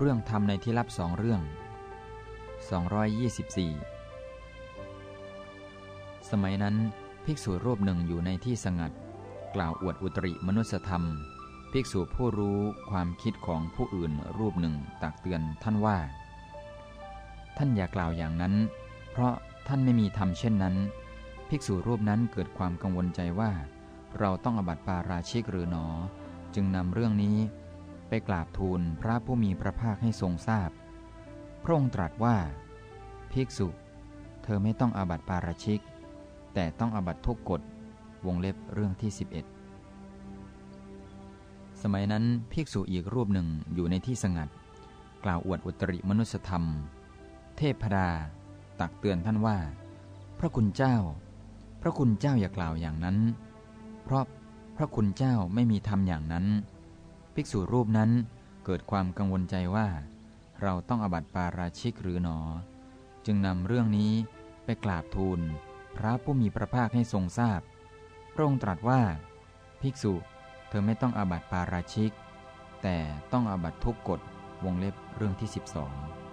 เรื่องธรรมในที่ลับสองเรื่อง 224 สมัยนั้นภิกษุรูปหนึ่งอยู่ในที่สงัด กล่าวอวดอุตริมนุสธรรม ภิกษุผู้รู้ความคิดของผู้อื่นรูปหนึ่งตักเตือนท่านว่า ท่านอย่ากล่าวอย่างนั้น เพราะท่านไม่มีธรรมเช่นนั้น ภิกษุรูปนั้นเกิดความกังวลใจว่า เราต้องอบัติปาราชิกหรือหนอ จึงนำเรื่องนี้ ไปกราบทูลพระผู้มีพระภาคให้ทรงทราบพระองค์ตรัสว่า ภิกษุ เธอไม่ต้องอาบัติปาราชิก แต่ต้องอาบัติทุกกฎวงเล็บเรื่องที่ 11 สมัยนั้นภิกษุอีกรูปหนึ่งอยู่ในที่สงัด กล่าวอวดอุตริมนุสธรรม เทพดา ตักเตือนท่านว่า พระคุณเจ้า พระคุณเจ้าอย่ากล่าวอย่างนั้น เพราะพระคุณเจ้าไม่มีธรรมอย่างนั้น ภิกษุรูปนั้นเกิดความกังวลใจว่า เราต้องอบัติปาราชิกหรือหนอ จึงนำเรื่องนี้ไปกราบทูล พระผู้มีพระภาคให้ทรงทราบพระองค์ตรัสว่า ภิกษุเธอไม่ต้องอาบัติปาราชิก แต่ต้องอาบัติทุกกฎวงเล็บเรื่องที่ 12